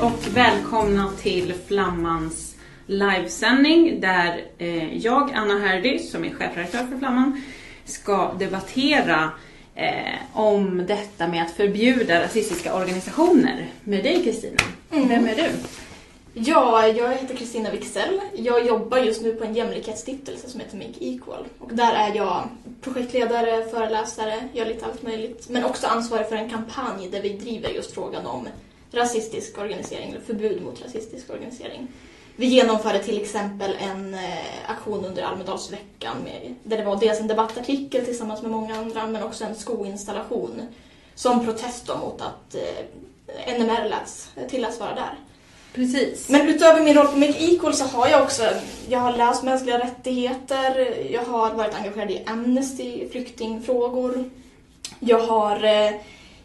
Hej och välkomna till Flammans livesändning där eh, jag, Anna Herdy, som är chefredaktör för Flamman, ska debattera eh, om detta med att förbjuda rasistiska organisationer med dig Kristina. Mm. Vem är du? Ja, jag heter Kristina Wixell. Jag jobbar just nu på en jämlikhetsstiftelse som heter Make Equal. Och där är jag projektledare, föreläsare, gör lite allt möjligt. Men också ansvarig för en kampanj där vi driver just frågan om rasistisk organisering, eller förbud mot rasistisk organisering. Vi genomförde till exempel en eh, aktion under Almedalsveckan med, där det var dels en debattartikel tillsammans med många andra men också en skoinstallation som protest mot att eh, NMR läts, tilläts vara där. Precis. Men utöver min roll på Make Equal så har jag också jag har läst mänskliga rättigheter, jag har varit engagerad i Amnesty, flyktingfrågor. Jag har eh,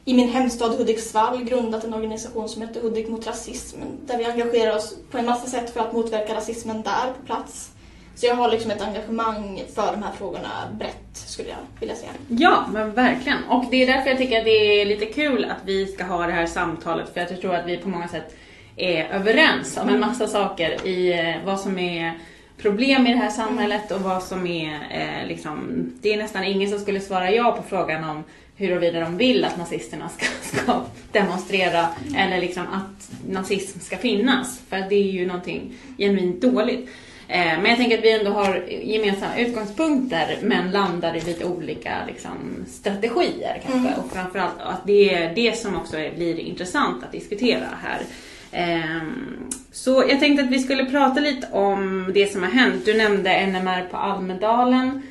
i min hemstad Hudiksvall grundat en organisation som heter Hudik mot rasism där vi engagerar oss på en massa sätt för att motverka rasismen där på plats. Så jag har liksom ett engagemang för de här frågorna brett skulle jag vilja säga. Ja, men verkligen. Och det är därför jag tycker att det är lite kul att vi ska ha det här samtalet för jag tror att vi på många sätt är överens om en massa saker i eh, vad som är problem i det här samhället och vad som är eh, liksom, det är nästan ingen som skulle svara ja på frågan om huruvida de vill att nazisterna ska, ska demonstrera eller liksom att nazism ska finnas. För det är ju någonting genuint dåligt. Eh, men jag tänker att vi ändå har gemensamma utgångspunkter men landar i lite olika liksom, strategier kanske. Och framförallt att det är det som också blir intressant att diskutera här. Ehm, Så jag tänkte att vi skulle prata lite om det som har hänt. Du nämnde NMR på Almedalen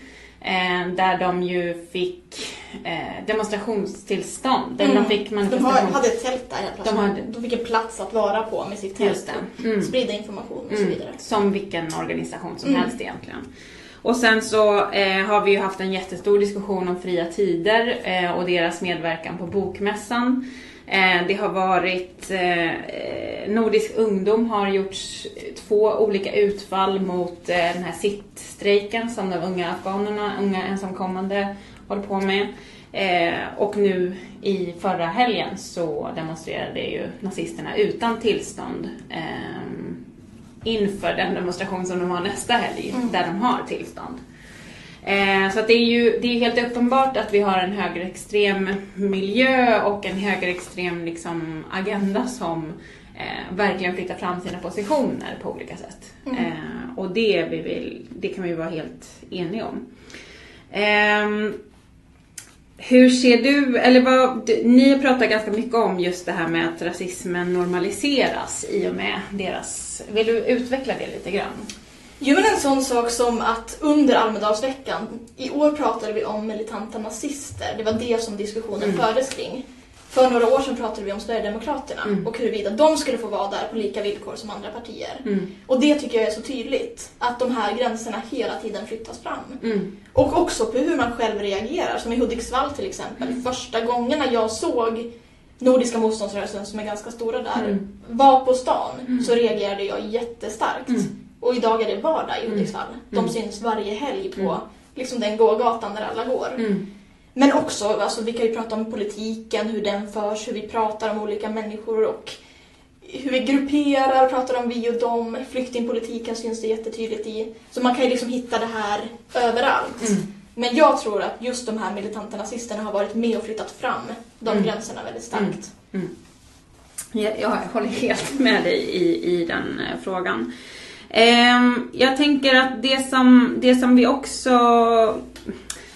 eh, där de ju fick eh, demonstrationstillstånd. Eller de fick De manifestation. hade ett tält där. De hade- de fick en plats att vara på med sitt tält Mm. sprida information och så vidare. Som vilken organisation som Mm. helst egentligen. Och sen så eh, har vi ju haft en jättestor diskussion om Fria Tider eh, och deras medverkan på Bokmässan. Eh, det har varit, eh, Nordisk ungdom har gjort två olika utfall mot eh, den här sittstrejken som de unga afghanerna, unga ensamkommande håller på med. Eh, och nu i förra helgen så demonstrerade ju nazisterna utan tillstånd ehm, inför den demonstration som de har nästa helg, där de har tillstånd. Eh, så att det är ju det är helt uppenbart att vi har en högerextrem miljö och en högerextrem liksom, agenda som eh, verkligen flyttar fram sina positioner på olika sätt. Eh, och det, vi vill, det kan vi vara helt eniga om. Hur ser du, eller vad, ni har pratat ganska mycket om just det här med att rasismen normaliseras i och med deras, vill du utveckla det lite grann? Jo men en sån sak som att under Almedalsveckan, i år pratade vi om militanta nazister. Det var det som diskussionen fördes kring. För några år sedan pratade vi om Sverigedemokraterna och huruvida de skulle få vara där på lika villkor som andra partier. Och det tycker jag är så tydligt, att de här gränserna hela tiden flyttas fram. Mm. Och också på hur man själv reagerar, som i Hudiksvall till exempel. Första gångerna jag såg Nordiska motståndsrörelsen, som är ganska stora där, var på stan så reagerade jag jättestarkt. Och idag är det vardag i Hudiksvall. De syns varje helg på liksom den gågatan där alla går. Men också, alltså, vi kan ju prata om politiken, hur den förs, hur vi pratar om olika människor och hur vi grupperar, pratar om vi och dem. Flyktingpolitiken syns det jättetydligt i. Så man kan ju liksom hitta det här överallt. Men jag tror att just de här militanta nazisterna har varit med och flyttat fram de gränserna väldigt starkt. Jag, jag håller helt med dig i, i den eh, frågan. Ehm, jag tänker att det som, det som vi också...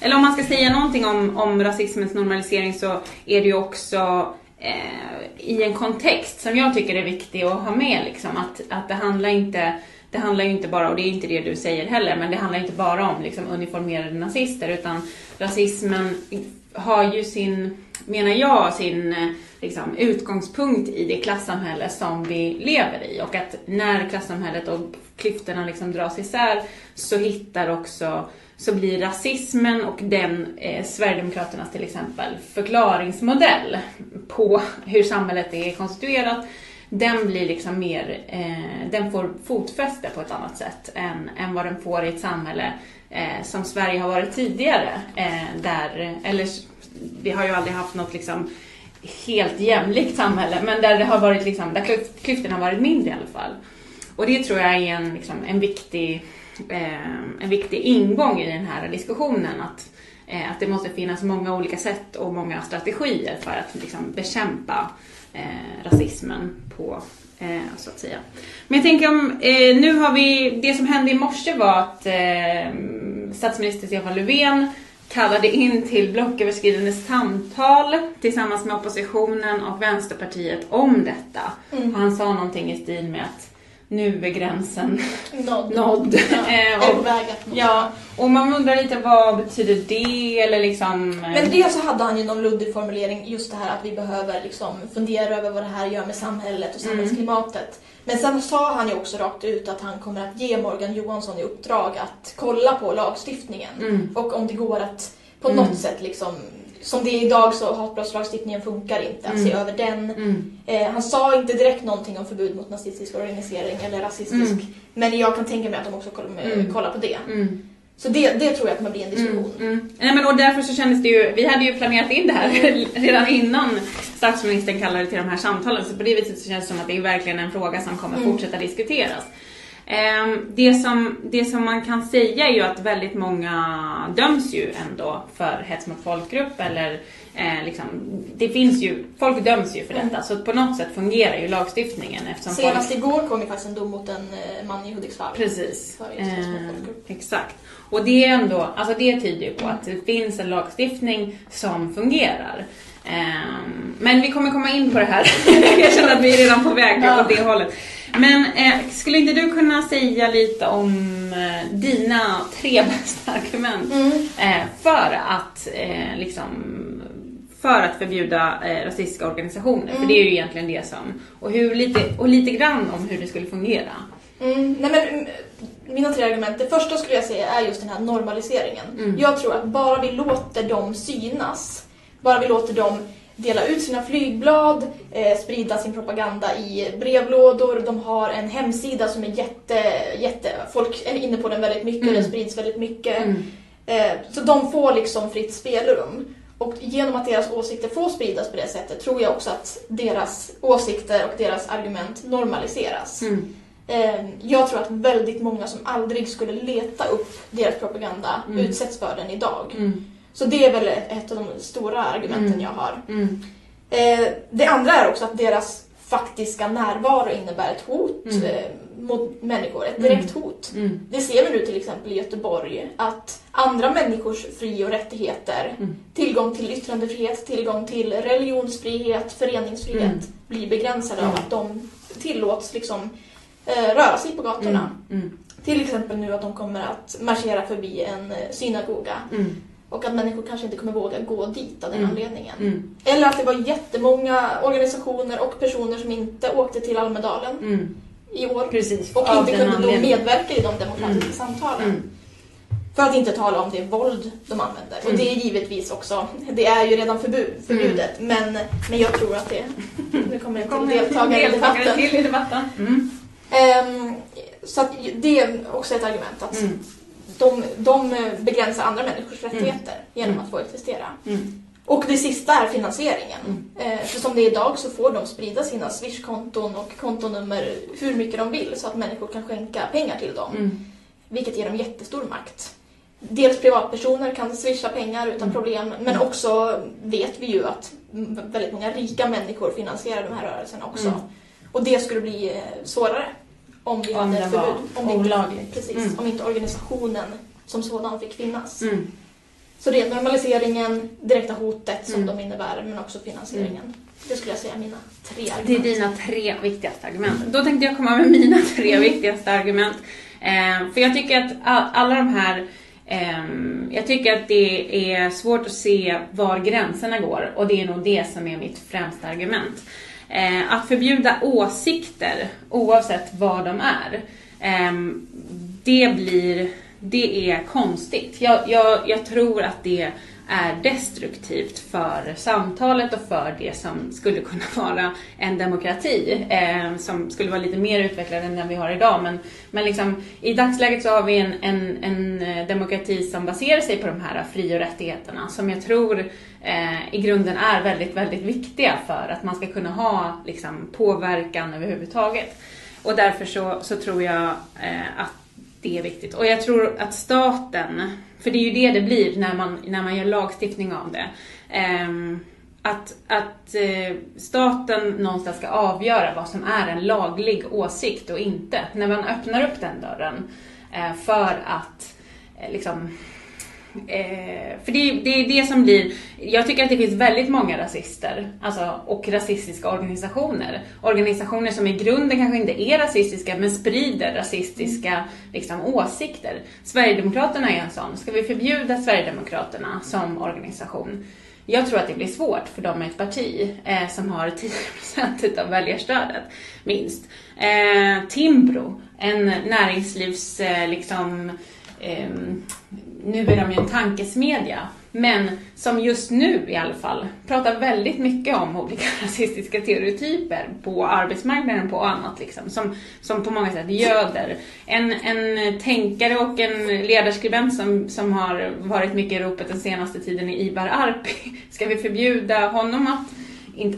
Eller om man ska säga någonting om, om rasismens normalisering så är det ju också eh, i en kontext som jag tycker är viktig att ha med. Liksom, att, att det handlar inte det handlar ju inte bara, och det är inte det du säger heller, men det handlar inte bara om liksom, uniformerade nazister utan rasismen har ju sin, menar jag, sin eh, liksom, utgångspunkt i det klassamhälle som vi lever i. Och att när klassamhället och klyftorna liksom dras isär så hittar också så blir rasismen och den, eh, Sverigedemokraternas till exempel, förklaringsmodell på hur samhället är konstituerat, den blir liksom mer, eh, den får fotfäste på ett annat sätt än, än vad den får i ett samhälle eh, som Sverige har varit tidigare. Eh, där, eller vi har ju aldrig haft något liksom helt jämlikt samhälle, men där det har varit liksom, där klyftorna har varit mindre i alla fall. Och det tror jag är en, liksom, en, viktig, en viktig ingång i den här diskussionen. Att, eh, att det måste finnas många olika sätt och många strategier för att liksom, bekämpa eh, rasismen på Eh, så att säga. Men jag tänker om, eh, nu har vi, det som hände i morse var att eh, statsminister Stefan Löfven kallade in till blocköverskridande samtal tillsammans med oppositionen och Vänsterpartiet om detta. Mm. Och han sa någonting i stil med att nu är gränsen nådd. nådd. Ja, och, ja, och man undrar lite vad betyder det eller liksom... Men dels så hade han ju någon luddig formulering just det här att vi behöver liksom fundera över vad det här gör med samhället och samhällsklimatet. Mm. Men sen sa han ju också rakt ut att han kommer att ge Morgan Johansson i uppdrag att kolla på lagstiftningen mm. och om det går att på mm. något sätt liksom som det är idag så hatbrottslagstiftningen funkar inte, att mm. se över den. Mm. Eh, han sa inte direkt någonting om förbud mot nazistisk organisering eller rasistisk, mm. men jag kan tänka mig att de också kommer mm. kolla på det. Mm. Så det, det tror jag kommer bli en diskussion. Mm, mm. Nej, men och därför så kändes det ju, vi hade ju planerat in det här redan innan statsministern kallade till de här samtalen, så på det viset så känns det som att det är verkligen en fråga som kommer fortsätta diskuteras. Ehm, det som, det som man kan säga är ju att väldigt många döms ju ändå för hets mot folkgrupp eller eh, liksom, det finns ju, folk döms ju för detta mm. så på något sätt fungerar ju lagstiftningen eftersom Senast folk... igår kom ju faktiskt en dom mot en eh, man i Hudiksvall. Precis. För eh, exakt. Och det är ändå, alltså det tyder ju på att det finns en lagstiftning som fungerar. Um, men vi kommer komma in på det här. Jag känner att vi är redan på väg åt det hållet. Men eh, skulle inte du kunna säga lite om eh, dina tre bästa argument mm. eh, för att eh, liksom för att förbjuda eh, rasistiska organisationer? Mm. För det är ju egentligen det som, och, hur, lite, och lite grann om hur det skulle fungera. Mm. Nej, men, mm, mina tre argument, det första skulle jag säga är just den här normaliseringen. Mm. Jag tror att bara vi låter dem synas, bara vi låter dem dela ut sina flygblad, eh, sprida sin propaganda i brevlådor. De har en hemsida som är jätte, jätte folk är inne på den väldigt mycket, mm. den sprids väldigt mycket. Mm. Eh, så de får liksom fritt spelrum. Och genom att deras åsikter får spridas på det sättet tror jag också att deras åsikter och deras argument normaliseras. Mm. Eh, jag tror att väldigt många som aldrig skulle leta upp deras propaganda mm. utsätts för den idag. Mm. Så det är väl ett av de stora argumenten mm. jag har. Mm. Eh, det andra är också att deras faktiska närvaro innebär ett hot mm. eh, mot människor, ett direkt mm. hot. Mm. Det ser vi nu till exempel i Göteborg, att andra människors fri och rättigheter, mm. tillgång till yttrandefrihet, tillgång till religionsfrihet, föreningsfrihet, blir begränsade av att de tillåts liksom, eh, röra sig på gatorna. Till exempel nu att de kommer att marschera förbi en synagoga och att människor kanske inte kommer våga gå dit av den mm. anledningen. Mm. Eller att det var jättemånga organisationer och personer som inte åkte till Almedalen mm. i år. Precis, och inte kunde då medverka i de demokratiska mm. samtalen. Mm. För att inte tala om det våld de använder. Och det är givetvis också, det är ju redan förbud, förbjudet. Men, men jag tror att det, nu kommer en till deltagare i debatten. Till i debatten. Um, så det är också ett argument. att de, de begränsar andra människors mm. rättigheter mm. genom att få existera. Mm. Och det sista är finansieringen. Mm. Eh, för som det är idag så får de sprida sina swishkonton och kontonummer hur mycket de vill så att människor kan skänka pengar till dem. Mm. Vilket ger dem jättestor makt. Dels privatpersoner kan swisha pengar utan mm. problem men också vet vi ju att väldigt många rika människor finansierar de här rörelserna också. Och det skulle bli eh, svårare om vi om hade ett förbud. Om olagligt. Inte, precis, mm. om inte organisationen som sådan fick finnas. Mm. Så det är normaliseringen, direkta hotet som mm. de innebär, men också finansieringen. Mm. Det skulle jag säga är mina tre argument. Det är dina tre viktigaste argument. Då tänkte jag komma med mina tre mm. viktigaste argument. Eh, för jag tycker att alla de här eh, jag tycker att det är svårt att se var gränserna går och det är nog det som är mitt främsta argument. Eh, att förbjuda åsikter, oavsett vad de är, eh, det blir det är konstigt. Jag, jag, jag, tror att det är destruktivt för samtalet och för det som skulle kunna vara en demokrati eh, som skulle vara lite mer utvecklad än den vi har idag. Men, men liksom, i dagsläget så har vi en, en, en eh, demokrati som baserar sig på de här fri och rättigheterna som jag tror eh, i grunden är väldigt, väldigt viktiga för att man ska kunna ha liksom, påverkan överhuvudtaget. Och därför så, så tror jag eh, att det är viktigt. Och jag tror att staten, för det är ju det det blir när man, när man gör lagstiftning av det. Eh, att, att eh, staten någonstans ska avgöra vad som är en laglig åsikt och inte. När man öppnar upp den dörren eh, för att eh, liksom Eh, för det, det, är det som blir, jag tycker att det finns väldigt många rasister alltså, och rasistiska organisationer. Organisationer som i grunden kanske inte är rasistiska men sprider rasistiska liksom, åsikter. Sverigedemokraterna är en sån. Ska vi förbjuda Sverigedemokraterna som organisation? Jag tror att det blir svårt för de är ett parti eh, som har 10% av väljarstödet, minst. Eh, Timbro, en näringslivs, eh, liksom, eh, nu är de ju en tankesmedja, men som just nu i alla fall pratar väldigt mycket om olika rasistiska stereotyper på arbetsmarknaden och annat liksom, som, som på många sätt göder. En, en tänkare och en ledarskribent som, som har varit mycket i ropet den senaste tiden är Ibar Arpi. Ska vi förbjuda honom att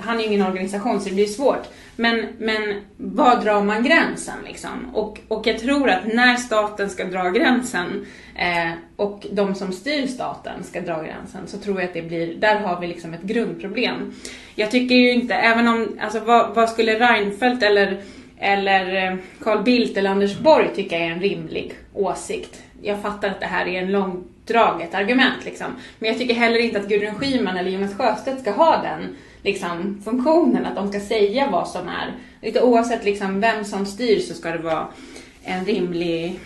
han är ju ingen organisation så det blir svårt. Men, men var drar man gränsen liksom? Och, och jag tror att när staten ska dra gränsen eh, och de som styr staten ska dra gränsen så tror jag att det blir, där har vi liksom ett grundproblem. Jag tycker ju inte, även om, alltså vad, vad skulle Reinfeldt eller eller eh, Carl Bildt eller Anders Borg tycka är en rimlig åsikt. Jag fattar att det här är en långdraget argument liksom. Men jag tycker heller inte att Gudrun Schyman eller Jonas Sjöstedt ska ha den liksom, funktionen, att de ska säga vad som är. Lite oavsett liksom, vem som styr så ska det vara en rimlig,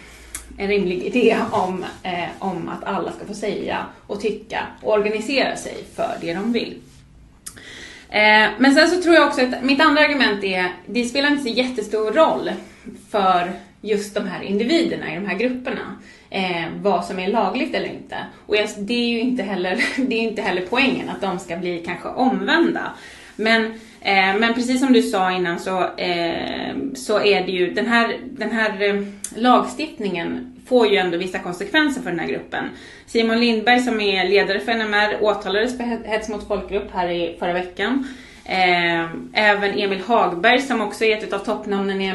en rimlig idé om, eh, om att alla ska få säga och tycka och organisera sig för det de vill. Eh, men sen så tror jag också att mitt andra argument är, det spelar inte så jättestor roll för just de här individerna i de här grupperna eh, vad som är lagligt eller inte. Och jag, det är ju inte heller, det är inte heller poängen att de ska bli kanske omvända. Men, eh, men precis som du sa innan så, eh, så är det ju den här, den här eh, lagstiftningen får ju ändå vissa konsekvenser för den här gruppen. Simon Lindberg som är ledare för NMR åtalades för hets mot folkgrupp här i förra veckan. Ehm, även Emil Hagberg som också är ett av toppnamnen i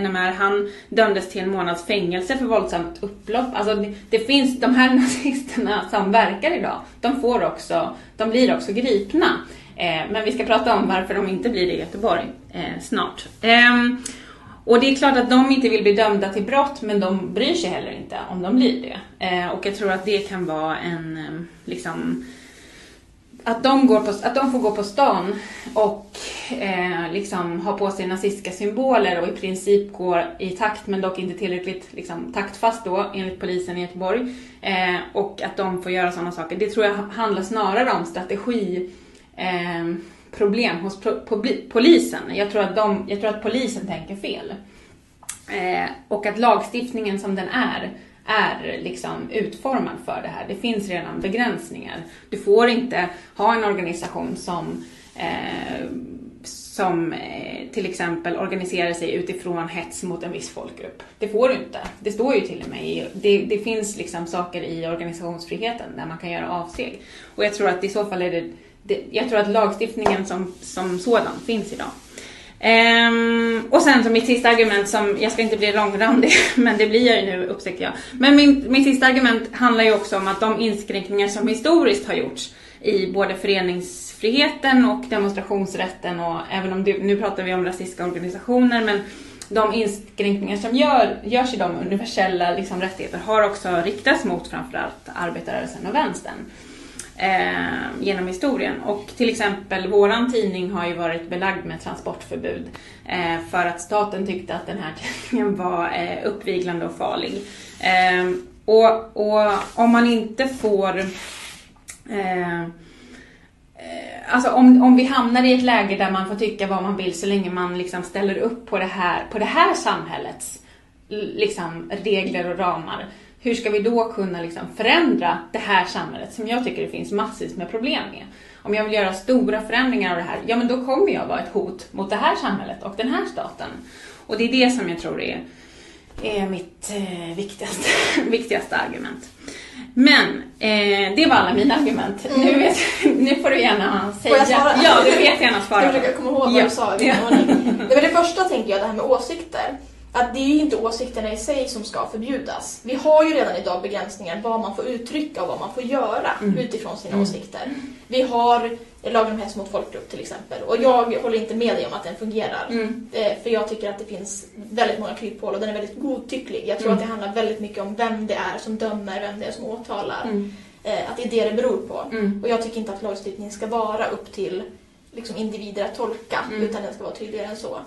NMR, han dömdes till en månads fängelse för våldsamt upplopp. Alltså det, det, finns, de här nazisterna som verkar idag, de får också, de blir också gripna. Ehm, men vi ska prata om varför de inte blir det i Göteborg eh, snart. Ehm, och det är klart att de inte vill bli dömda till brott, men de bryr sig heller inte om de blir det. Och jag tror att det kan vara en, eh, liksom, att de, går på, att de får gå på stan och eh, liksom ha på sig nazistiska symboler och i princip gå i takt men dock inte tillräckligt liksom, taktfast då enligt polisen i Göteborg. Eh, och att de får göra sådana saker. Det tror jag handlar snarare om strategiproblem eh, problem hos polisen. Jag tror, att de, jag tror att polisen tänker fel. Eh, och att lagstiftningen som den är är liksom utformad för det här. Det finns redan begränsningar. Du får inte ha en organisation som, eh, som eh, till exempel organiserar sig utifrån hets mot en viss folkgrupp. Det får du inte. Det står ju till och med i, det, det finns liksom saker i organisationsfriheten där man kan göra avsteg. Och jag tror att i så fall är det, det jag tror att lagstiftningen som, som sådan finns idag. Um, och sen så mitt sista argument som, jag ska inte bli långrandig, men det blir jag ju nu upptäckte jag. Men min, mitt sista argument handlar ju också om att de inskränkningar som historiskt har gjorts i både föreningsfriheten och demonstrationsrätten och även om nu pratar vi om rasistiska organisationer men de inskränkningar som gör, görs i de universella liksom, rättigheter har också riktats mot framförallt arbetarrörelsen och vänstern eh, genom historien. Och till exempel våran tidning har ju varit belagd med transportförbud eh, för att staten tyckte att den här tidningen var eh, uppviglande och farlig. Eh, och, och, om man inte får eh, eh, Alltså om, om vi hamnar i ett läge där man får tycka vad man vill så länge man liksom ställer upp på det här, på det här samhällets liksom, regler och ramar hur ska vi då kunna liksom förändra det här samhället som jag tycker det finns massvis med problem med? Om jag vill göra stora förändringar av det här, ja men då kommer jag vara ett hot mot det här samhället och den här staten. Och det är det som jag tror är, är mitt eh, viktigaste, viktigaste argument. Men eh, det var alla mina argument. Mm. Nu, vet, nu får du gärna säga. Får jag svara? Ja, du vet gärna svara. Jag försöka komma ihåg vad ja. du sa ja. det, det första tänker jag, det här med åsikter att det är ju inte åsikterna i sig som ska förbjudas. Vi har ju redan idag begränsningar vad man får uttrycka och vad man får göra mm. utifrån sina mm. åsikter. Vi har lagen om hets mot folkgrupp till exempel och jag håller inte med dig om att den fungerar. Mm. Eh, för jag tycker att det finns väldigt många kryphål och den är väldigt godtycklig. Jag tror mm. att det handlar väldigt mycket om vem det är som dömer, vem det är som åtalar. Mm. Eh, att det är det det beror på. Mm. Och jag tycker inte att lagstiftningen ska vara upp till liksom, individer att tolka utan den ska vara tydligare än så.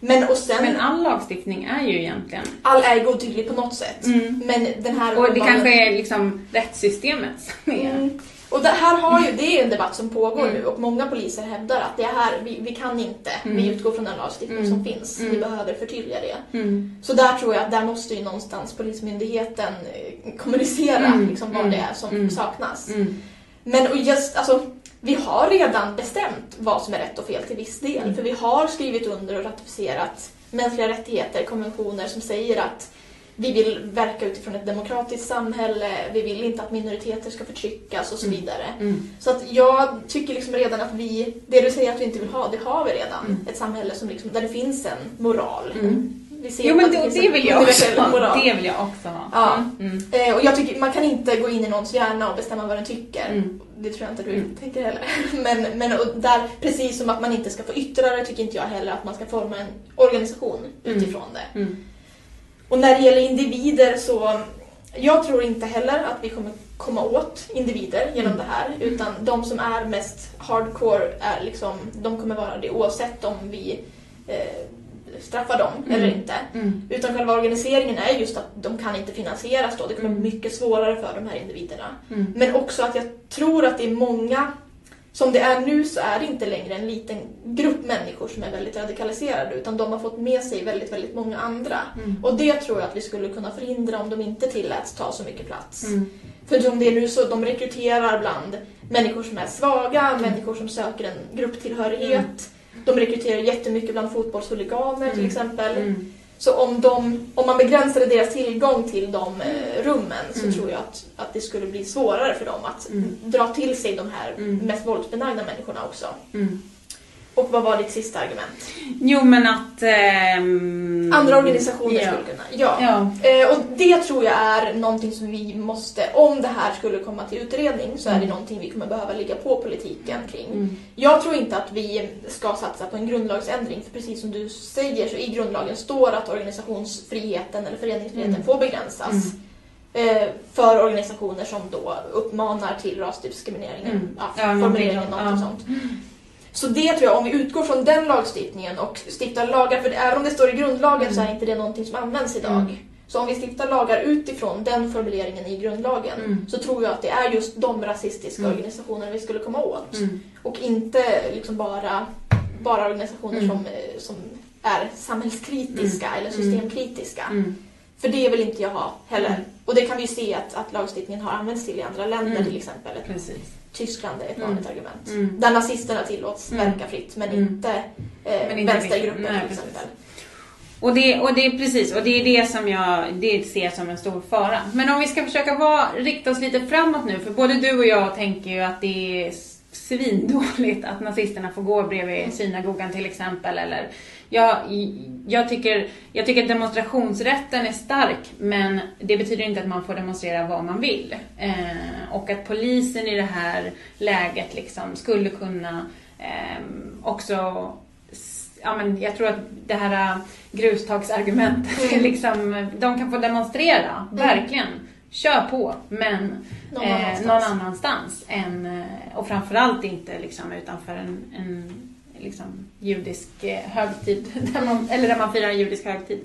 Men, och sen, men all lagstiftning är ju egentligen... All är godtycklig på något sätt. Mm. Men den här... Och det kanske är liksom rättssystemet som är... Mm. Och det här har ju, det är en debatt som pågår mm. nu och många poliser hävdar att det här, vi, vi kan inte, mm. vi utgår från den lagstiftning som mm. finns, vi mm. behöver förtydliga det. Mm. Så där tror jag att där måste ju någonstans Polismyndigheten eh, kommunicera liksom, vad det är som saknas. Men och just, alltså, vi har redan bestämt vad som är rätt och fel till viss del. Mm. För vi har skrivit under och ratificerat mänskliga rättigheter, konventioner som säger att vi vill verka utifrån ett demokratiskt samhälle, vi vill inte att minoriteter ska förtryckas och så mm. vidare. Mm. Så att jag tycker liksom redan att vi, det du säger att vi inte vill ha, det har vi redan. Mm. Ett samhälle som liksom, där det finns en moral. Mm. Jo men det, det, vill jag också ha. Det vill jag också ha. Ja. Mm. Eh, och jag tycker man kan inte gå in i någons hjärna och bestämma vad den tycker. Mm. Det tror jag inte du mm. tänker heller. Men, men där, precis som att man inte ska få yttra det tycker inte jag heller att man ska forma en organisation mm. utifrån det. Mm. Och när det gäller individer så jag tror inte heller att vi kommer komma åt individer genom mm. det här utan de som är mest hardcore är liksom, de kommer vara det oavsett om vi eh, straffa dem mm. eller inte. Mm. Utan själva organiseringen är just att de kan inte finansieras då. Det kommer bli mm. mycket svårare för de här individerna. Mm. Men också att jag tror att det är många som det är nu så är det inte längre en liten grupp människor som är väldigt radikaliserade utan de har fått med sig väldigt, väldigt många andra. Mm. Och det tror jag att vi skulle kunna förhindra om de inte tilläts ta så mycket plats. Mm. För som det är nu så de rekryterar bland människor som är svaga, mm. människor som söker en grupptillhörighet de rekryterar jättemycket bland fotbollshuliganer till mm. exempel. Mm. Så om, de, om man begränsade deras tillgång till de eh, rummen så mm. tror jag att, att det skulle bli svårare för dem att mm. dra till sig de här mm. mest våldsbenägna människorna också. Mm. Och vad var ditt sista argument? Jo men att... Ähm, Andra organisationer ja. skulle kunna... Ja. ja. Eh, och det tror jag är någonting som vi måste... Om det här skulle komma till utredning så är det mm. någonting vi kommer behöva ligga på politiken kring. Mm. Jag tror inte att vi ska satsa på en grundlagsändring för precis som du säger så i grundlagen står att organisationsfriheten eller föreningsfriheten mm. får begränsas. Mm. Eh, för organisationer som då uppmanar till rasdiskriminering, mm. ja, formuleringen, ja, något ja. sånt. Så det tror jag, om vi utgår från den lagstiftningen och stiftar lagar, för även om det står i grundlagen mm. så är inte det någonting som används idag. Mm. Så om vi stiftar lagar utifrån den formuleringen i grundlagen mm. så tror jag att det är just de rasistiska mm. organisationerna vi skulle komma åt. Mm. Och inte liksom bara, bara organisationer mm. som, eh, som är samhällskritiska eller systemkritiska. För det vill inte jag ha heller. Och det kan vi ju se att, att lagstiftningen har använts till i andra länder till exempel. Precis. Tyskland är ett vanligt mm. argument. Mm. Där nazisterna tillåts mm. verka fritt men mm. inte, eh, men inte vänstergrupper nej, till exempel. Och det, och det är precis, och det är det som jag det ser som en stor fara. Men om vi ska försöka vara, rikta oss lite framåt nu, för både du och jag tänker ju att det är svindåligt att nazisterna får gå bredvid synagogan till exempel. Eller, jag, jag, tycker, jag tycker att demonstrationsrätten är stark men det betyder inte att man får demonstrera vad man vill. Eh, och att polisen i det här läget liksom skulle kunna eh, också Ja, men jag tror att det här grustagsargumentet, mm. liksom, de kan få demonstrera, mm. verkligen kör på, men någon, eh, annanstans. någon annanstans. Än, eh, och framförallt inte liksom, utanför en, en liksom, judisk eh, högtid, där man, eller där man firar en judisk högtid.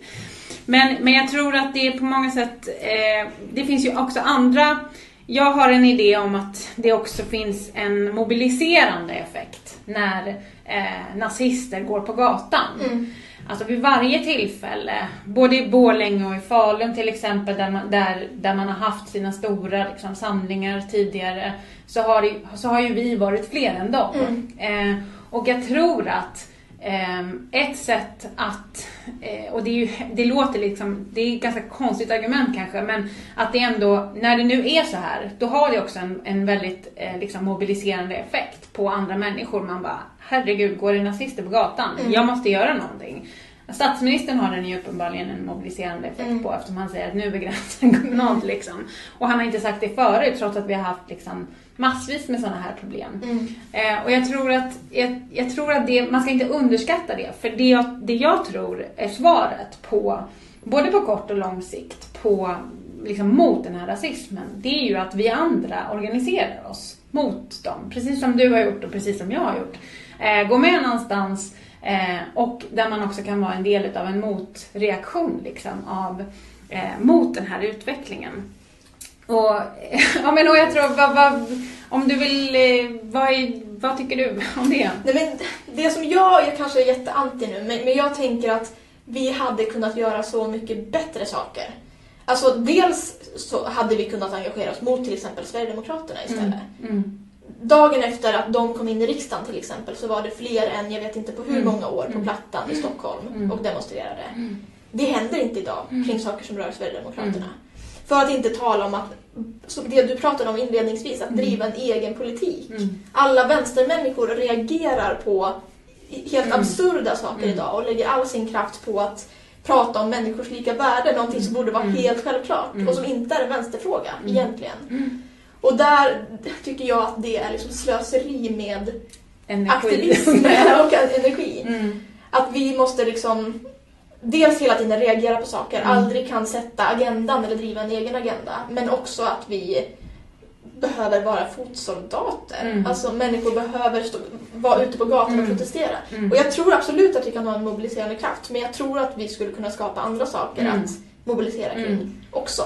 Men, men jag tror att det är på många sätt, eh, det finns ju också andra jag har en idé om att det också finns en mobiliserande effekt när eh, nazister går på gatan. Mm. Alltså vid varje tillfälle, både i Borlänge och i Falun till exempel, där man, där, där man har haft sina stora liksom, samlingar tidigare, så har, det, så har ju vi varit fler än dem. Mm. Eh, och jag tror att eh, ett sätt att, eh, och det, är ju, det låter liksom, det är ett ganska konstigt argument kanske, men att det ändå, när det nu är så här, då har det också en, en väldigt eh, liksom mobiliserande effekt på andra människor. Man bara, herregud, går det nazister på gatan? Mm. Jag måste göra någonting. Statsministern har den ju uppenbarligen en mobiliserande effekt mm. på eftersom han säger att nu är gränsen nådd liksom. Och han har inte sagt det förut trots att vi har haft liksom massvis med sådana här problem. Mm. Eh, och jag tror att, jag, jag, tror att det, man ska inte underskatta det. För det jag, det jag tror är svaret på, både på kort och lång sikt, på, liksom, mot den här rasismen, det är ju att vi andra organiserar oss mot dem. Precis som du har gjort och precis som jag har gjort. Eh, gå med någonstans eh, och där man också kan vara en del av en motreaktion liksom, av, eh, mot den här utvecklingen. Och, ja, men, och jag tror, vad, vad, om du vill, eh, vad, vad tycker du om det? Nej, men det som jag, jag kanske är jätteanti nu, men, men jag tänker att vi hade kunnat göra så mycket bättre saker. Alltså dels så hade vi kunnat engagera oss mot till exempel Sverigedemokraterna istället. Mm. Mm. Dagen efter att de kom in i riksdagen till exempel så var det fler än jag vet inte på hur mm. många år på mm. Plattan i Stockholm mm. och demonstrerade. Det händer inte idag kring saker som rör Sverigedemokraterna. För att inte tala om att, det du pratade om inledningsvis, att driva en egen politik. Alla vänstermänniskor reagerar på helt absurda saker idag och lägger all sin kraft på att prata om människors lika värde, någonting som borde vara helt självklart och som inte är en vänsterfråga egentligen. Och där tycker jag att det är liksom slöseri med energi. aktivism och energi. Mm. Att vi måste liksom dels hela tiden reagera på saker, mm. aldrig kan sätta agendan eller driva en egen agenda. Men också att vi behöver vara fotsoldater. Mm. Alltså människor behöver stå, vara ute på gatan mm. och protestera. Mm. Och jag tror absolut att vi kan ha en mobiliserande kraft men jag tror att vi skulle kunna skapa andra saker mm. att mobilisera kring mm. också.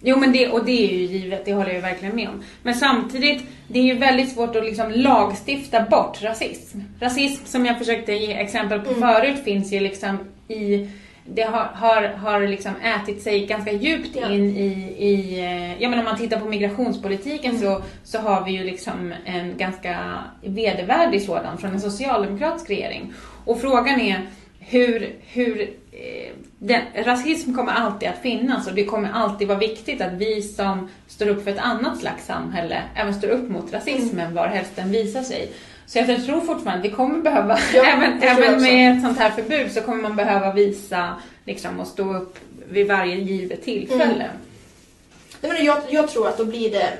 Jo men det, och det är ju givet, det håller jag verkligen med om. Men samtidigt, det är ju väldigt svårt att liksom lagstifta bort rasism. Rasism som jag försökte ge exempel på mm. förut finns ju liksom i det har, har, har liksom ätit sig ganska djupt ja. in i, i eh, ja men om man tittar på migrationspolitiken mm. så, så har vi ju liksom en ganska vedervärdig sådan från en socialdemokratisk regering. Och frågan är hur, hur eh, den, rasism kommer alltid att finnas och det kommer alltid vara viktigt att vi som står upp för ett annat slags samhälle även står upp mot rasismen mm. var helst den visar sig. Så jag tror fortfarande att vi kommer behöva, ja, även, även med ett sånt här förbud så kommer man behöva visa liksom, och stå upp vid varje givet tillfälle. Mm. Jag, jag tror att då blir det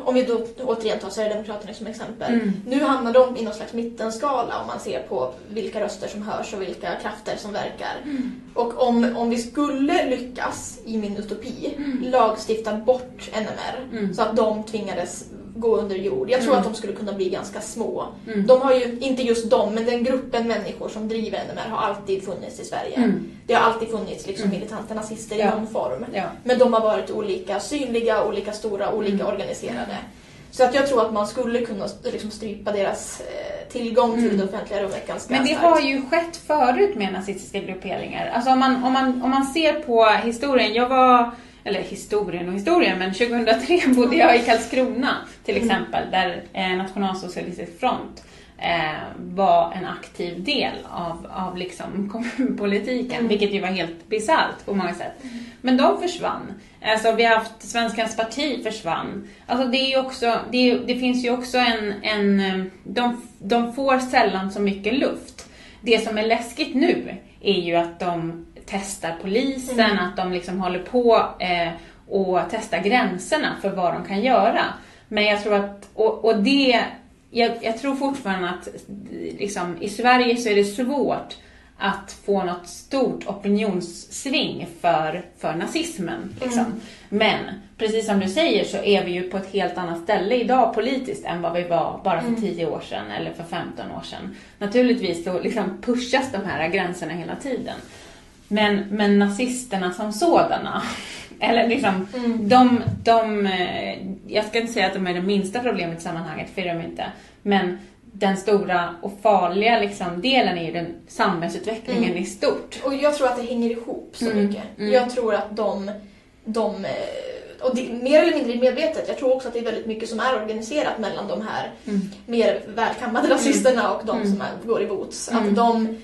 om vi då återigen tar Sverigedemokraterna som exempel. Mm. Nu hamnar de i någon slags mittenskala om man ser på vilka röster som hörs och vilka krafter som verkar. Mm. Och om, om vi skulle lyckas, i min utopi, mm. lagstifta bort NMR mm. så att de tvingades gå under jord. Jag tror mm. att de skulle kunna bli ganska små. Mm. De har ju, inte just de, men den gruppen människor som driver NMR har alltid funnits i Sverige. Mm. Det har alltid funnits liksom mm. militanta nazister ja. i någon form. Ja. Men de har varit olika synliga, olika stora, olika mm. organiserade. Så att jag tror att man skulle kunna liksom strypa deras eh, tillgång till mm. det offentliga rummet ganska Men det starkt. har ju skett förut med nazistiska grupperingar. Alltså om man, om man, om man ser på historien. Jag var eller historien och historien, men 2003 bodde jag i Karlskrona till mm. exempel, där eh, Nationalsocialistisk front eh, var en aktiv del av, av liksom kommunpolitiken, mm. vilket ju var helt bisarrt på många sätt. Mm. Men de försvann. Alltså vi har haft Svenskans parti försvann. Alltså det, är ju också, det, det finns ju också en, en eh, de, de får sällan så mycket luft. Det som är läskigt nu är ju att de testar polisen, mm. att de liksom håller på eh, och testar gränserna för vad de kan göra. Men jag tror att, och, och det, jag, jag, tror fortfarande att liksom, i Sverige så är det svårt att få något stort opinionssving för, för nazismen. Liksom. Mm. Men precis som du säger så är vi ju på ett helt annat ställe idag politiskt än vad vi var bara för mm. 10 år sedan eller för 15 år sedan. Naturligtvis så liksom pushas de här gränserna hela tiden. Men, men nazisterna som sådana, eller liksom, mm. de, de, eh, jag ska inte säga att de är det minsta problemet i sammanhanget, för de inte. Men den stora och farliga liksom, delen är ju den samhällsutvecklingen Mm. i stort. Och jag tror att det hänger ihop så Mm, mycket. mm. Jag tror att de, de eh, och det, mer eller mindre medvetet, jag tror också att det är väldigt mycket som är organiserat mellan de här Mm. mer välkammade rasisterna och de Mm. som är, går i bots. Mm. Att de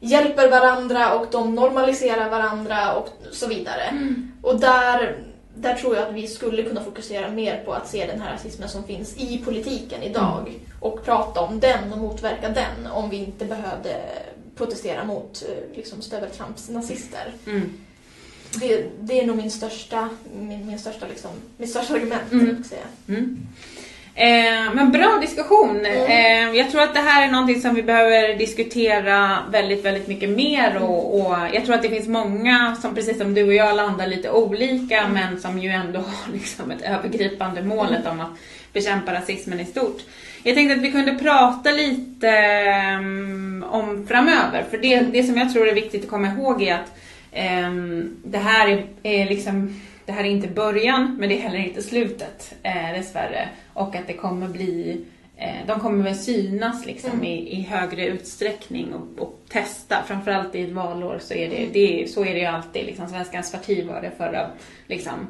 hjälper varandra och de normaliserar varandra och så vidare. Mm. Och där, där tror jag att vi skulle kunna fokusera mer på att se den här rasismen som finns i politiken idag Mm. och prata om den och motverka den om vi inte behövde protestera mot eh, liksom, stöveltramps nazister. Mm. Det, det är nog min största, min, min största, liksom, min största argument. Mm. Jag säga. Mm. Eh, men bra diskussion. Mm. Eh, jag tror att det här är någonting som vi behöver diskutera väldigt, väldigt mycket mer och, och jag tror att det finns många som precis som du och jag landar lite olika Mm. men som ju ändå har liksom ett övergripande målet om att bekämpa rasismen i stort. Jag tänkte att vi kunde prata lite ehm, om framöver för det, det som jag tror är viktigt att komma ihåg är att ehm, det här är, är liksom det här är inte början, men det är heller inte slutet eh, dessvärre. Och att det kommer bli, eh, de kommer väl synas liksom Mm. i, i högre utsträckning och, och testa. Framförallt i ett valår så är det, Mm. det, så är det ju alltid. Liksom, Svenskans parti var det förra liksom,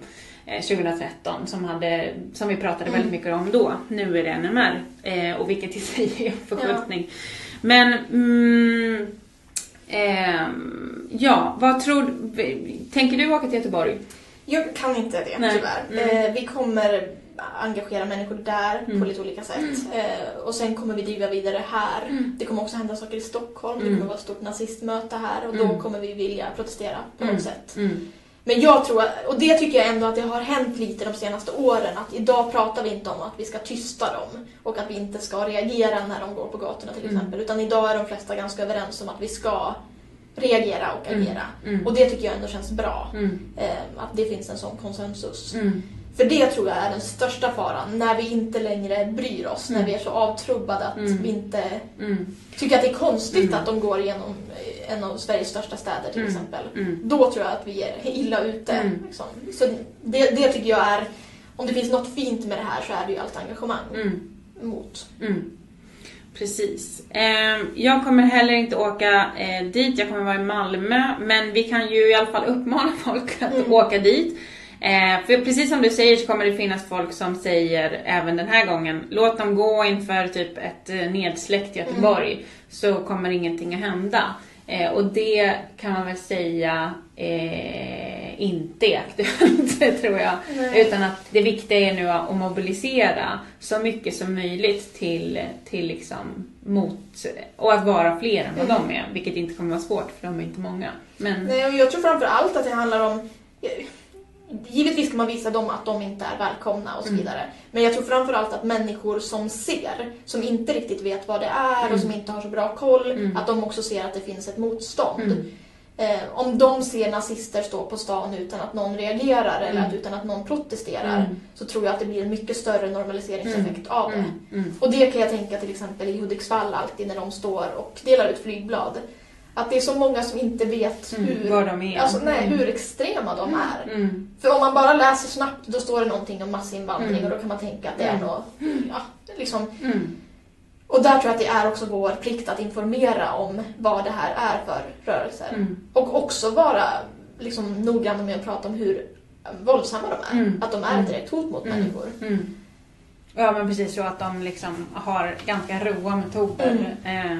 eh, 2013 som, hade, som vi pratade Mm. väldigt mycket om då. Nu är det NMR eh, och vilket i sig är en förskjutning. Men mm, ehm, ja, vad tror Tänker du åka till Göteborg? Jag kan inte det Nej. tyvärr. Mm. Eh, vi kommer engagera människor där Mm. på lite olika sätt. Eh, och sen kommer vi driva vidare här. Mm. Det kommer också hända saker i Stockholm. Det Mm. kommer vara ett stort nazistmöte här och Mm. då kommer vi vilja protestera på Mm. något sätt. Mm. Men jag tror, och det tycker jag ändå att det har hänt lite de senaste åren, att idag pratar vi inte om att vi ska tysta dem och att vi inte ska reagera när de går på gatorna till Mm. exempel, utan idag är de flesta ganska överens om att vi ska reagera och Mm. agera. Mm. Och det tycker jag ändå känns bra, Mm. eh, att det finns en sån konsensus. För det tror jag är den största faran, när vi inte längre bryr oss, Mm. när vi är så avtrubbade att Mm. vi inte Mm. tycker att det är konstigt Mm. att de går igenom eh, en av Sveriges största städer till Mm. exempel Mm. då tror jag att vi är illa ute. Liksom. Så det, det tycker jag är, om det finns något fint med det här så är det ju allt engagemang mot. Precis. Eh, jag kommer heller inte åka eh, dit, jag kommer vara i Malmö. Men vi kan ju i alla fall uppmana folk att åka dit. Eh, för precis som du säger så kommer det finnas folk som säger även den här gången, låt dem gå inför typ ett eh, nedsläckt Göteborg så kommer ingenting att hända. Eh, och det kan man väl säga eh, inte är aktuellt tror jag. Nej. Utan att det viktiga är nu att mobilisera så mycket som möjligt till, till liksom mot, och att vara fler än vad Mm. de är. Vilket inte kommer vara svårt för de är inte många. Men, Nej, och jag tror framför allt att det handlar om Givetvis ska man visa dem att de inte är välkomna och så Mm. vidare. Men jag tror framför allt att människor som ser, som inte riktigt vet vad det är Mm. och som inte har så bra koll, Mm. att de också ser att det finns ett motstånd. Mm. Eh, om de ser nazister stå på stan utan att någon reagerar eller Mm. att, utan att någon protesterar Mm. så tror jag att det blir en mycket större normaliseringseffekt av det. mm, mm, Och det kan jag tänka till exempel i Hudiksvall alltid när de står och delar ut flygblad. Att det är så många som inte vet mm, hur, är. alltså, nej, Mm. hur extrema de är. Mm. För om man bara läser snabbt då står det någonting om massinvandring Mm. och då kan man tänka att det är Mm. något, ja, liksom. Mm. Och där tror jag att det är också vår plikt att informera om vad det här är för rörelser. Mm. Och också vara liksom, noggranna med att prata om hur våldsamma de är. Mm. Att de är ett direkt hot mot Mm. människor. Mm. Ja men precis så att de liksom har ganska råa metoder. Eh,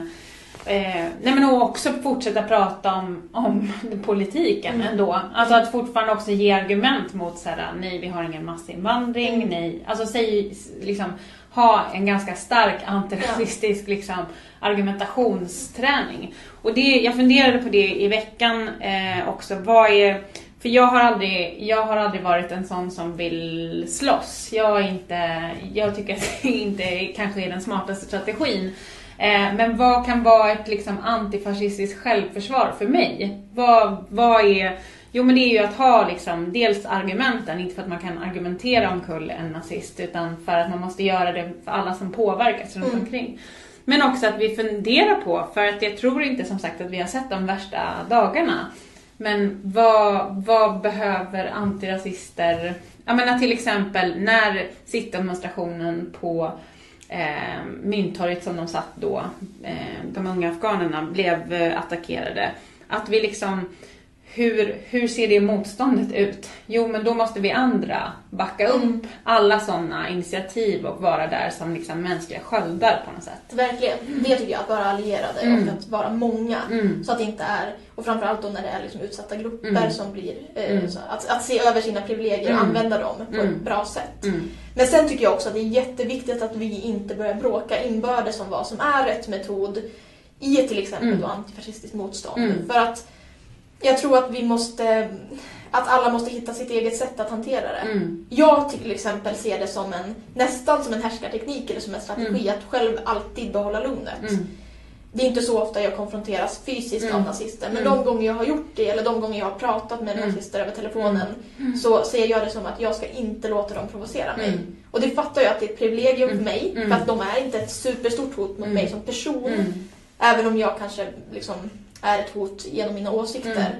eh, nej men och också fortsätta prata om, om politiken Mm. ändå. Alltså att fortfarande också ge argument mot såhär, nej vi har ingen massinvandring, Mm. nej. Alltså säg liksom ha en ganska stark antirasistisk liksom, argumentationsträning. Och det, jag funderade på det i veckan eh, också. Vad är för jag har, aldrig, jag har aldrig varit en sån som vill slåss. Jag, är inte, jag tycker att det inte kanske är den smartaste strategin. Eh, men vad kan vara ett liksom, antifascistiskt självförsvar för mig? Vad, vad är... Jo men det är ju att ha liksom, dels argumenten, inte för att man kan argumentera omkull en nazist utan för att man måste göra det för alla som påverkas runt Mm. omkring. Men också att vi funderar på, för att jag tror inte som sagt att vi har sett de värsta dagarna. Men vad, vad behöver antirasister... Jag menar till exempel när sittdemonstrationen på eh, Mynttorget som de satt då, eh, de unga afghanerna, blev eh, attackerade. Att vi liksom hur, hur ser det motståndet ut? Jo, men då måste vi andra backa upp mm. alla sådana initiativ och vara där som liksom mänskliga sköldar på något sätt. Verkligen. Det tycker jag, att vara allierade mm. och att vara många. Mm. Så att det inte är, och framförallt då när det är liksom utsatta grupper mm. som blir, eh, mm. att, att se över sina privilegier och mm. använda dem på ett bra sätt. Men sen tycker jag också att det är jätteviktigt att vi inte börjar bråka inbördes om vad som är rätt metod i till exempel då antifascistiskt motstånd. För att jag tror att vi måste att alla måste hitta sitt eget sätt att hantera det. Mm. Jag till exempel ser det som en, nästan som en härskarteknik eller som en strategi mm. att själv alltid behålla lugnet. Mm. Det är inte så ofta jag konfronteras fysiskt av mm. nazister men mm. de gånger jag har gjort det eller de gånger jag har pratat med mm. nazister över telefonen så ser jag det som att jag ska inte låta dem provocera mig. Och det fattar jag att det är ett privilegium för mig för att de är inte ett superstort hot mot mig som person. Även om jag kanske liksom är ett hot genom mina åsikter. Mm.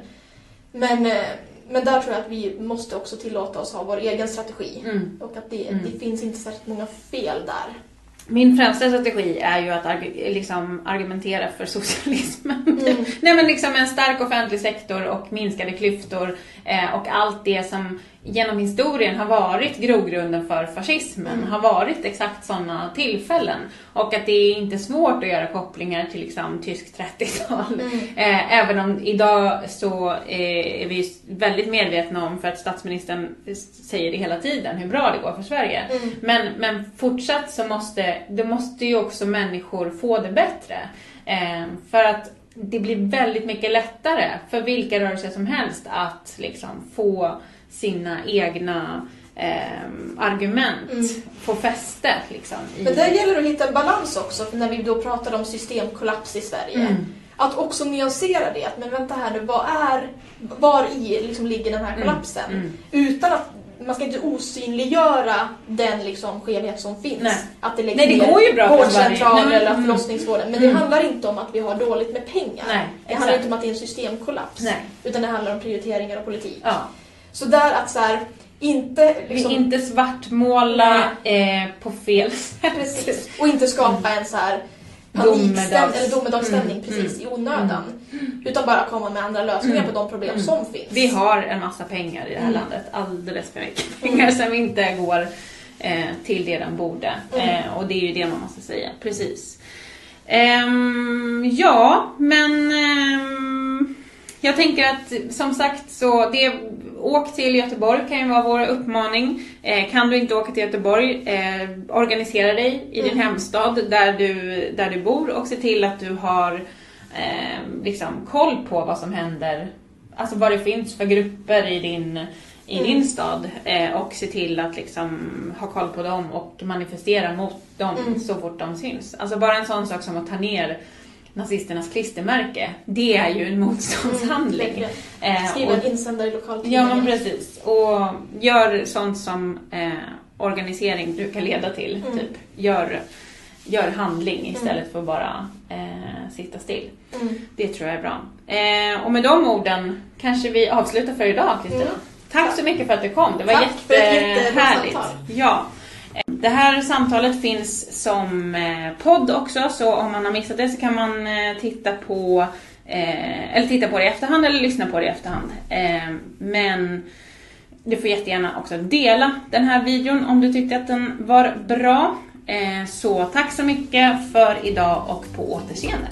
Men, eh, men där tror jag att vi måste också tillåta oss ha vår egen strategi. Mm. Och att det, mm. det finns inte särskilt många fel där. Min främsta strategi är ju att liksom argumentera för socialismen. Mm. Nej men liksom en stark offentlig sektor och minskade klyftor eh, och allt det som genom historien har varit grogrunden för fascismen, mm. har varit exakt sådana tillfällen. Och att det är inte svårt att göra kopplingar till liksom tyskt 30-tal. Mm. Eh, även om idag så eh, är vi väldigt medvetna om, för att statsministern säger det hela tiden, hur bra det går för Sverige. Mm. Men, men fortsatt så måste, det måste ju också människor få det bättre. Eh, för att det blir väldigt mycket lättare för vilka rörelser som helst att liksom få sina egna eh, argument mm. få fäste. Liksom, i... Men där gäller det att hitta en balans också, när vi då pratar om systemkollaps i Sverige. Mm. Att också nyansera det, att men vänta här nu, vad är, var i liksom ligger den här mm. kollapsen? Mm. Utan att man ska inte osynliggöra den liksom skevhet som finns. Nej. Att det läggs Nej, det går ju bra vårdcentraler eller mm. förlossningsvården. Men det mm. handlar inte om att vi har dåligt med pengar. Nej, det handlar inte om att det är en systemkollaps. Nej. Utan det handlar om prioriteringar och politik. Ja. Så där att så här, inte... Liksom, inte svartmåla eh, på fel sätt. Precis. Och inte skapa en så här panikstämning eller domedagsstämning mm, precis mm, i onödan. Mm. Utan bara komma med andra lösningar mm, på de problem som finns. Vi har en massa pengar i det här mm. landet. Alldeles för mycket pengar som inte går eh, till det den borde. Mm. Eh, och det är ju det man måste säga. Precis. Um, ja, men um, jag tänker att som sagt så det åk till Göteborg kan ju vara vår uppmaning. Eh, kan du inte åka till Göteborg, eh, organisera dig i din mm. hemstad där du, där du bor och se till att du har eh, liksom koll på vad som händer, alltså vad det finns för grupper i din, i mm. din stad eh, och se till att liksom ha koll på dem och manifestera mot dem mm. så fort de syns. Alltså bara en sån sak som att ta ner nazisternas klistermärke, det är ju en motståndshandling. Mm, eh, Skriva en insändare i lokaltidningen. Ja, men precis. Och gör sånt som eh, organisering brukar leda till. Mm. Typ. Gör, gör handling mm. istället mm. för att bara eh, sitta still. Mm. Det tror jag är bra. Eh, och med de orden kanske vi avslutar för idag, Kristina. Tack så mycket för att du kom. Det var jättehärligt. Ja. Det här samtalet finns som eh, podd också, så om man har missat det så kan man eh, titta på eh, eller titta på det i efterhand eller lyssna på det i efterhand. Men du får jättegärna också dela den här videon om du tyckte att den var bra. Så tack så mycket för idag och på återseende.